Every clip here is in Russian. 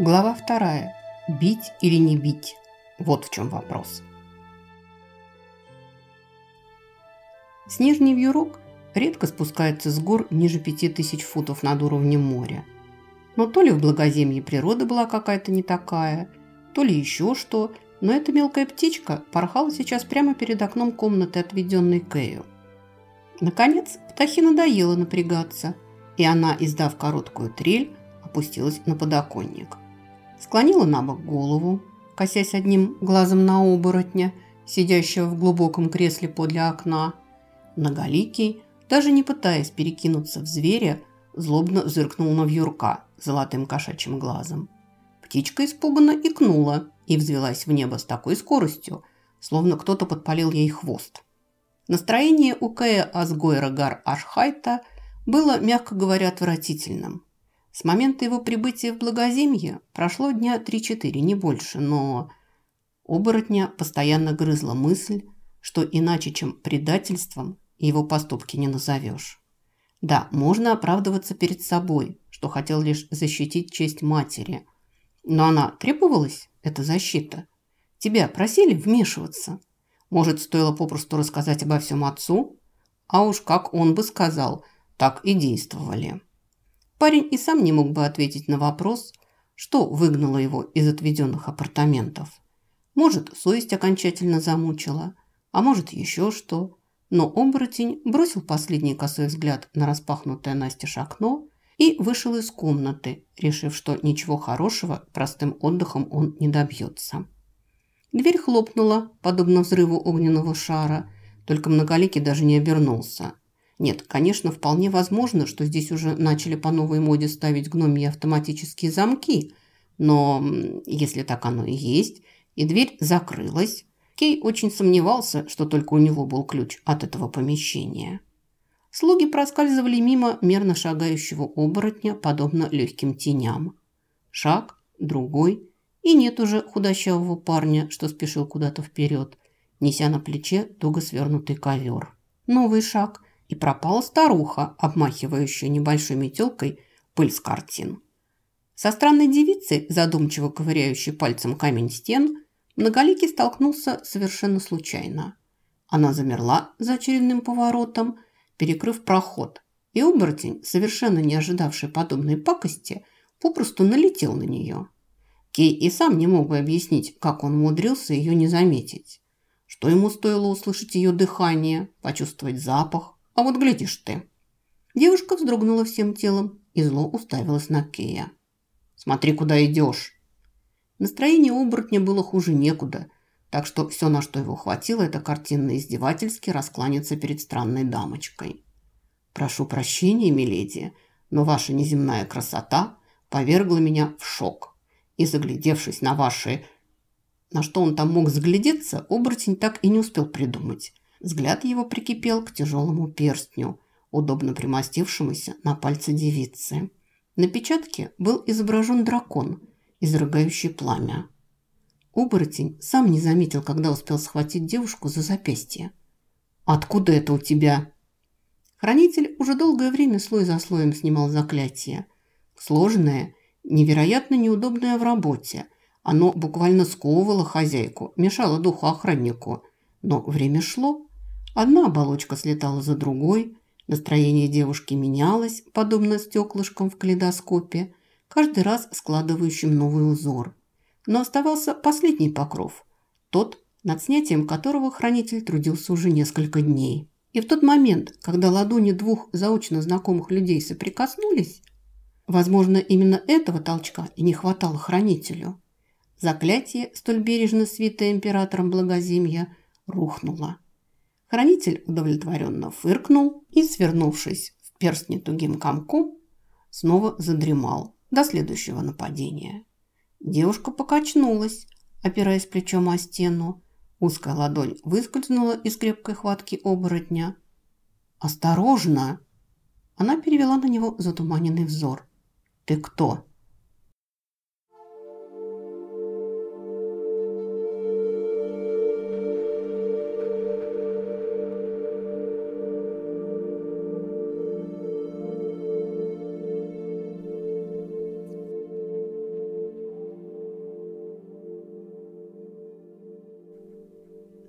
Глава вторая. Бить или не бить? Вот в чем вопрос. Снежный вьюрок редко спускается с гор ниже пяти тысяч футов над уровнем моря. Но то ли в благоземье природа была какая-то не такая, то ли еще что, но эта мелкая птичка порхала сейчас прямо перед окном комнаты, отведенной Кэю. Наконец, птахе надоело напрягаться, и она, издав короткую трель, опустилась на подоконник. Склонила на бок голову, косясь одним глазом на оборотня, сидящего в глубоком кресле подле окна. Многоликий, даже не пытаясь перекинуться в зверя, злобно зыркнул на вьюрка золотым кошачьим глазом. Птичка испуганно икнула и взвелась в небо с такой скоростью, словно кто-то подпалил ей хвост. Настроение у Кэя Асгойра Гар Ашхайта было, мягко говоря, отвратительным. С момента его прибытия в Благоземье прошло дня 3-4, не больше, но оборотня постоянно грызла мысль, что иначе, чем предательством, его поступки не назовешь. Да, можно оправдываться перед собой, что хотел лишь защитить честь матери. Но она требовалась, эта защита. Тебя просили вмешиваться. Может, стоило попросту рассказать обо всем отцу? А уж как он бы сказал, так и действовали. Парень и сам не мог бы ответить на вопрос, что выгнало его из отведенных апартаментов. Может, совесть окончательно замучила, а может, еще что. Но оборотень бросил последний косой взгляд на распахнутое настежь окно и вышел из комнаты, решив, что ничего хорошего простым отдыхом он не добьется. Дверь хлопнула, подобно взрыву огненного шара, только многоликий даже не обернулся. Нет, конечно, вполне возможно, что здесь уже начали по новой моде ставить гномьи автоматические замки, но если так оно и есть, и дверь закрылась, Кей очень сомневался, что только у него был ключ от этого помещения. Слуги проскальзывали мимо мерно шагающего оборотня, подобно легким теням. Шаг, другой, и нет уже худощавого парня, что спешил куда-то вперед, неся на плече туго свернутый ковер. Новый шаг, и пропала старуха, обмахивающая небольшой метелкой пыль с картин. Со странной девицей, задумчиво ковыряющей пальцем камень стен, Многоликий столкнулся совершенно случайно. Она замерла за очередным поворотом, перекрыв проход, и оборотень, совершенно не ожидавший подобной пакости, попросту налетел на нее. Кей и сам не мог бы объяснить, как он умудрился ее не заметить. Что ему стоило услышать ее дыхание, почувствовать запах, а вот глядишь ты. Девушка вздрогнула всем телом и зло уставилась на Кея. «Смотри, куда идешь!» Настроение оборотня было хуже некуда, так что все, на что его хватило, это картинно-издевательски раскланяться перед странной дамочкой. «Прошу прощения, миледи, но ваша неземная красота повергла меня в шок. И, заглядевшись на ваши...» На что он там мог заглядеться, оборотень так и не успел придумать. Взгляд его прикипел к тяжелому перстню, удобно примостившемуся на пальце девицы. На печатке был изображен дракон – изрыгающий пламя. Оборотень сам не заметил, когда успел схватить девушку за запястье. «Откуда это у тебя?» Хранитель уже долгое время слой за слоем снимал заклятие. Сложное, невероятно неудобное в работе. Оно буквально сковывало хозяйку, мешало духу охраннику. Но время шло. Одна оболочка слетала за другой, настроение девушки менялось, подобно стеклышкам в калейдоскопе – каждый раз складывающим новый узор. Но оставался последний покров, тот, над снятием которого хранитель трудился уже несколько дней. И в тот момент, когда ладони двух заочно знакомых людей соприкоснулись, возможно, именно этого толчка и не хватало хранителю. Заклятие, столь бережно свитое императором Благоземья, рухнуло. Хранитель удовлетворенно фыркнул и, свернувшись в перстне тугим комком, снова задремал до следующего нападения. Девушка покачнулась, опираясь плечом о стену. Узкая ладонь выскользнула из крепкой хватки оборотня. «Осторожно!» Она перевела на него затуманенный взор. «Ты кто?»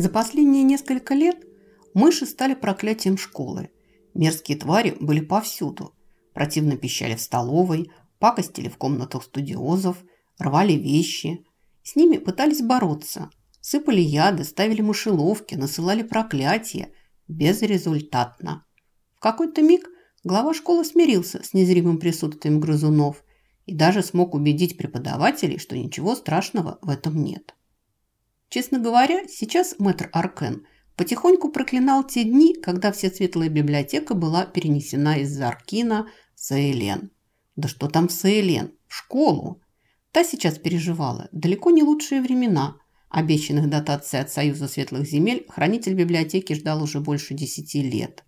За последние несколько лет мыши стали проклятием школы. Мерзкие твари были повсюду. Противно пищали в столовой, пакостили в комнатах студиозов, рвали вещи. С ними пытались бороться. Сыпали яды, ставили мышеловки, насылали проклятия. Безрезультатно. В какой-то миг глава школы смирился с незримым присутствием грызунов и даже смог убедить преподавателей, что ничего страшного в этом нет. Честно говоря, сейчас мэтр Аркен потихоньку проклинал те дни, когда вся светлая библиотека была перенесена из Заркина в Саэлен. Да что там в Саэлен? В школу. Та сейчас переживала далеко не лучшие времена. Обещанных дотаций от Союза Светлых Земель хранитель библиотеки ждал уже больше десяти лет.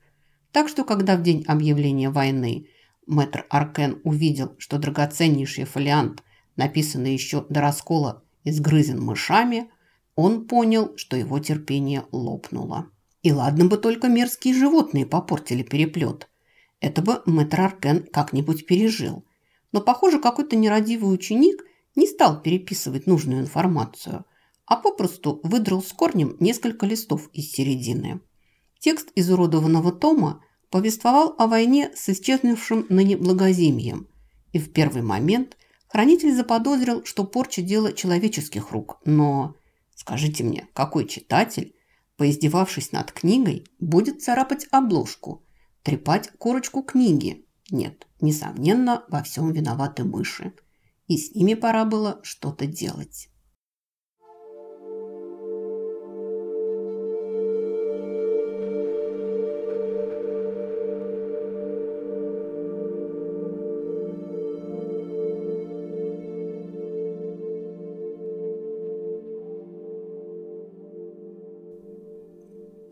Так что, когда в день объявления войны мэтр Аркен увидел, что драгоценнейший фолиант, написанный еще до раскола, изгрызен мышами, он понял, что его терпение лопнуло. И ладно бы только мерзкие животные попортили переплет. Это бы мэтр Аркен как-нибудь пережил. Но, похоже, какой-то нерадивый ученик не стал переписывать нужную информацию, а попросту выдрал с корнем несколько листов из середины. Текст изуродованного тома повествовал о войне с исчезнувшим ныне благоземьем, и в первый момент хранитель заподозрил, что порча – дело человеческих рук, но Скажите мне, какой читатель, поиздевавшись над книгой, будет царапать обложку, трепать корочку книги? Нет, несомненно, во всем виноваты мыши. И с ними пора было что-то делать.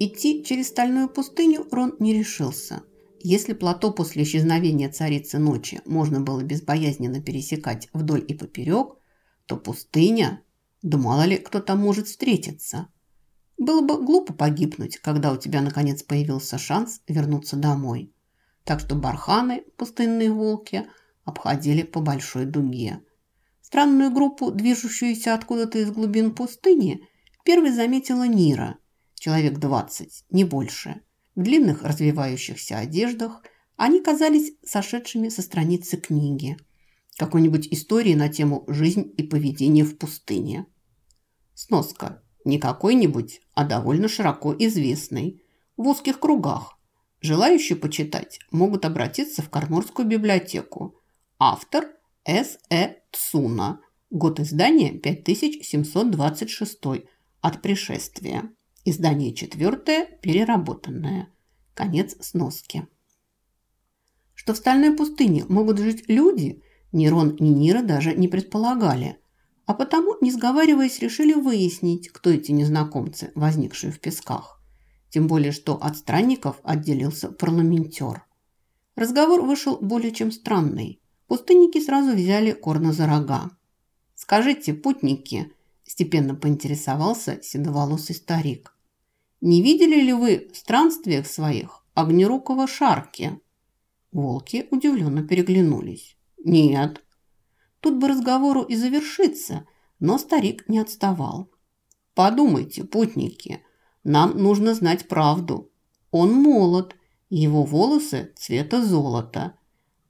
Идти через стальную пустыню Рон не решился. Если плато после исчезновения царицы ночи можно было безбоязненно пересекать вдоль и поперек, то пустыня, да мало ли кто там может встретиться. Было бы глупо погибнуть, когда у тебя наконец появился шанс вернуться домой. Так что барханы, пустынные волки, обходили по большой дуге. Странную группу, движущуюся откуда-то из глубин пустыни, первой заметила Нира – человек двадцать, не больше. В длинных развивающихся одеждах они казались сошедшими со страницы книги. Какой-нибудь истории на тему «Жизнь и поведение в пустыне». Сноска. Не какой-нибудь, а довольно широко известный. В узких кругах. Желающие почитать могут обратиться в Карморскую библиотеку. Автор С. Э. Цуна. Год издания 5726 от пришествия. Издание четвертое, переработанное. Конец сноски. Что в стальной пустыне могут жить люди, ни Рон, ни Нира даже не предполагали. А потому, не сговариваясь, решили выяснить, кто эти незнакомцы, возникшие в песках. Тем более, что от странников отделился парламентер. Разговор вышел более чем странный. Пустынники сразу взяли Корна за рога. «Скажите, путники», – степенно поинтересовался седоволосый старик. Не видели ли вы в странствиях своих огнерукого шарки?» Волки удивленно переглянулись. «Нет». Тут бы разговору и завершиться, но старик не отставал. «Подумайте, путники, нам нужно знать правду. Он молод, его волосы цвета золота.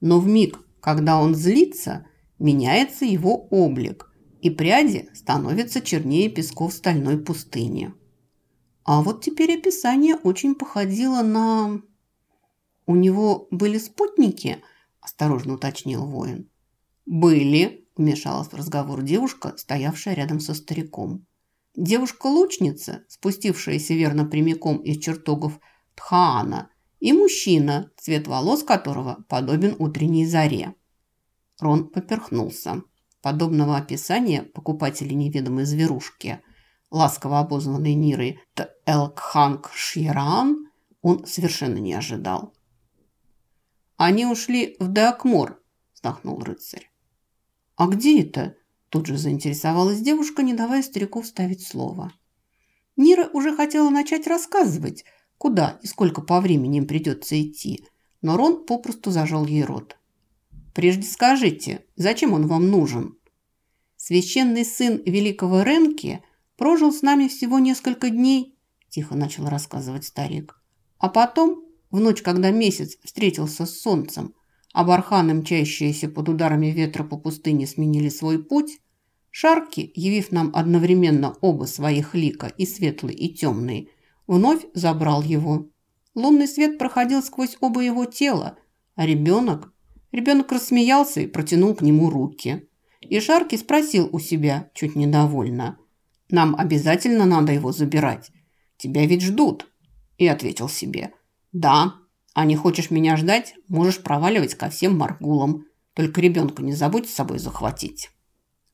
Но в миг, когда он злится, меняется его облик, и пряди становятся чернее песков стальной пустыни». А вот теперь описание очень походило на... «У него были спутники?» – осторожно уточнил воин. «Были», – вмешалась в разговор девушка, стоявшая рядом со стариком. Девушка-лучница, спустившаяся верно прямиком из чертогов Тхаана, и мужчина, цвет волос которого подобен утренней заре. Рон поперхнулся. Подобного описания покупатели неведомой зверушки – ласково обозванный Нирой Элкханг Шьеран, он совершенно не ожидал. «Они ушли в Деакмор», – вздохнул рыцарь. «А где это?» – тут же заинтересовалась девушка, не давая старику вставить слово. Нира уже хотела начать рассказывать, куда и сколько по времени им придется идти, но Рон попросту зажал ей рот. «Прежде скажите, зачем он вам нужен?» Священный сын великого Ренки – прожил с нами всего несколько дней, тихо начал рассказывать старик. А потом, в ночь, когда месяц встретился с солнцем, а барханы, мчащиеся под ударами ветра по пустыне, сменили свой путь, Шарки, явив нам одновременно оба своих лика, и светлый, и темный, вновь забрал его. Лунный свет проходил сквозь оба его тела, а ребенок... Ребенок рассмеялся и протянул к нему руки. И Шарки спросил у себя, чуть недовольно, «Нам обязательно надо его забирать. Тебя ведь ждут». И ответил себе, «Да, а не хочешь меня ждать, можешь проваливать ко всем маргулам. Только ребенка не забудь с собой захватить».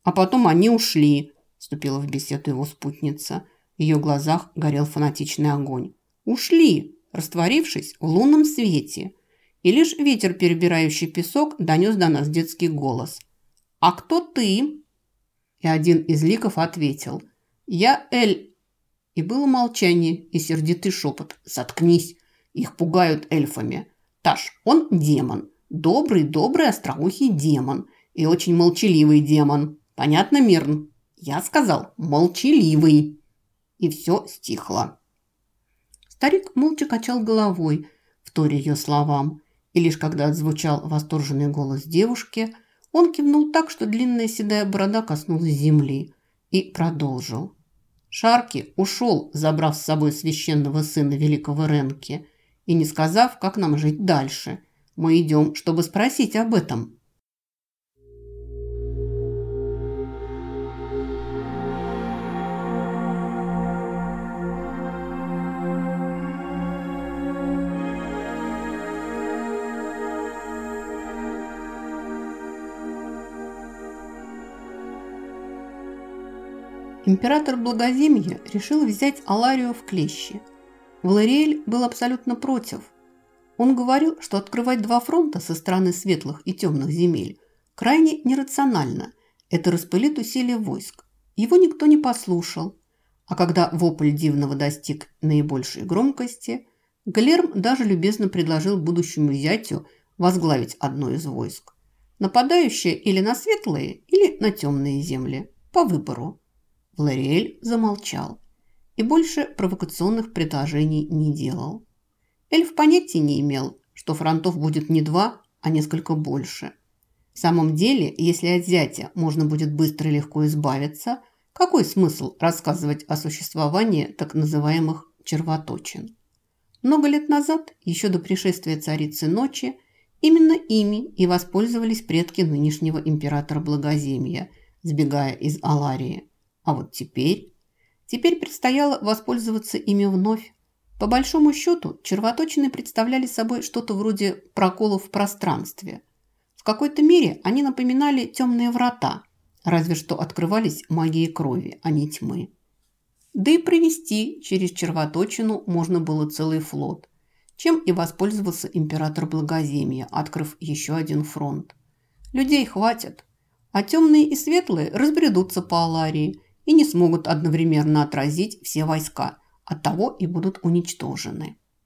А потом они ушли, вступила в беседу его спутница. В ее глазах горел фанатичный огонь. Ушли, растворившись в лунном свете. И лишь ветер, перебирающий песок, донес до нас детский голос. «А кто ты?» И один из ликов ответил. «Я Эль». И было молчание и сердитый шепот. «Заткнись, их пугают эльфами. Таш, он демон. Добрый-добрый остроухий демон. И очень молчаливый демон. Понятно, Мирн? Я сказал молчаливый. И все стихло. Старик молча качал головой, вторя ее словам. И лишь когда отзвучал восторженный голос девушки, он кивнул так, что длинная седая борода коснулась земли, и продолжил. Шарки ушел, забрав с собой священного сына великого Ренки, и не сказав, как нам жить дальше. Мы идем, чтобы спросить об этом. Император Благоземья решил взять Аларию в клещи. Валериэль был абсолютно против. Он говорил, что открывать два фронта со стороны светлых и темных земель крайне нерационально. Это распылит усилия войск. Его никто не послушал. А когда вопль дивного достиг наибольшей громкости, Галерм даже любезно предложил будущему зятю возглавить одно из войск. Нападающее или на светлые, или на темные земли. По выбору. Лориэль замолчал и больше провокационных предложений не делал. Эльф понятия не имел, что фронтов будет не два, а несколько больше. В самом деле, если от зятя можно будет быстро и легко избавиться, какой смысл рассказывать о существовании так называемых червоточин? Много лет назад, еще до пришествия царицы ночи, именно ими и воспользовались предки нынешнего императора Благоземья, сбегая из Аларии. А вот теперь... Теперь предстояло воспользоваться ими вновь. По большому счету, червоточины представляли собой что-то вроде проколов в пространстве. В какой-то мере они напоминали темные врата, разве что открывались магией крови, а не тьмы. Да и провести через червоточину можно было целый флот, чем и воспользовался император Благоземья, открыв еще один фронт. Людей хватит, а темные и светлые разбредутся по Аларии – и не смогут одновременно отразить все войска, оттого и будут уничтожены.